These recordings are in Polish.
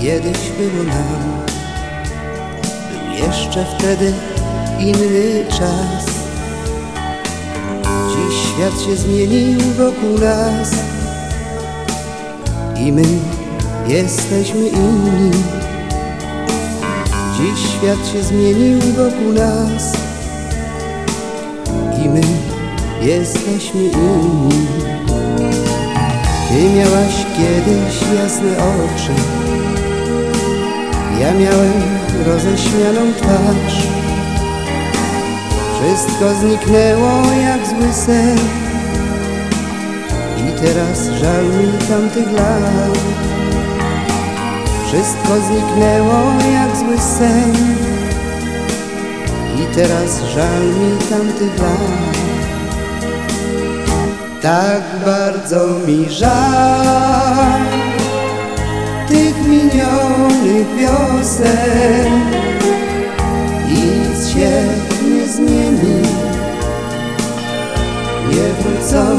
kiedyś było nam. Był jeszcze wtedy inny czas. Dziś świat się zmienił wokół nas. I my jesteśmy inni. Dziś świat się zmienił wokół nas. I my jesteśmy inni Ty miałaś kiedyś jasne oczy. Ja miałem roześmianą twarz. Wszystko zniknęło jak zły sen. I teraz żal mi tamtych lat. Wszystko zniknęło jak zły sen. I teraz żal mi tamtych lat Tak bardzo mi żal Tych minionych wiosen. Nic się nie zmieni. Nie wrócą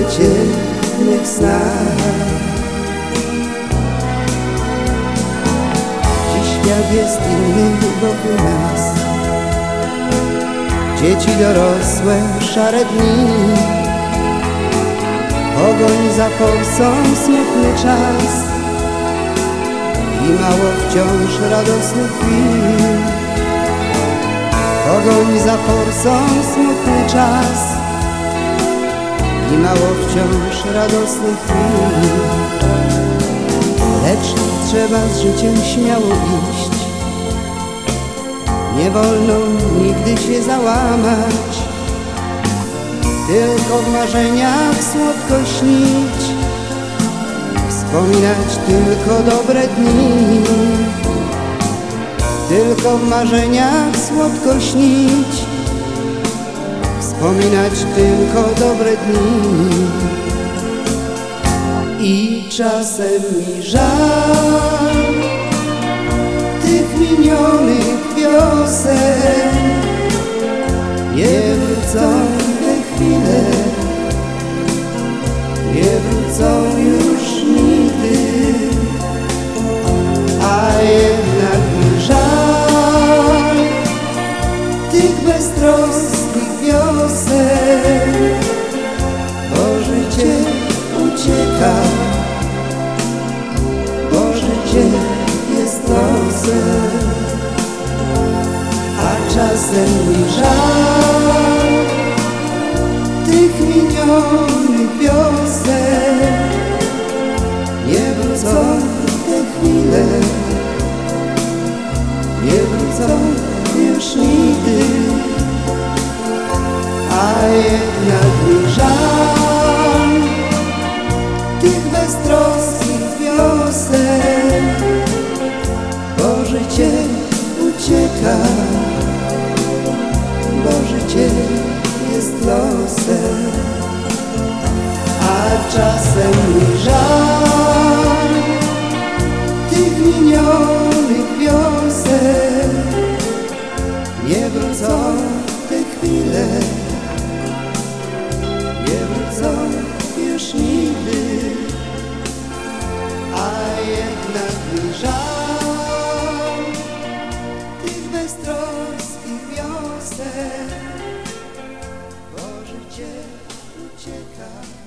Mych snach Dziś świat jest inny wokół nas. Dzieci dorosłe, szare dni. Pogoń za forsą, smutny czas. I mało wciąż radosnych chwil. Pogoń za forsą, smutny czas I mało wciąż radosnych chwil Lecz trzeba z życiem śmiało iść. Nie wolno nigdy się załamać Tylko w marzeniach słodko śnić Wspominać tylko dobre dni. Tylko w marzeniach słodko śnić Wspominać tylko dobre dni. I czasem mi żal Tych minionych wiosen Bo życie jest losem A czasem mi żal Tych minionych wiosen. Nie wrócą te chwile. Nie wrócą już nigdy. A jednak mi żal beztroskich wiosen Bo życie ucieka. Bo życie jest losem. A czasem mi Tych minionych wiosen. Nie wrócą te chwile. Nie wrócą bez troski i wiosek, bo życie ucieka.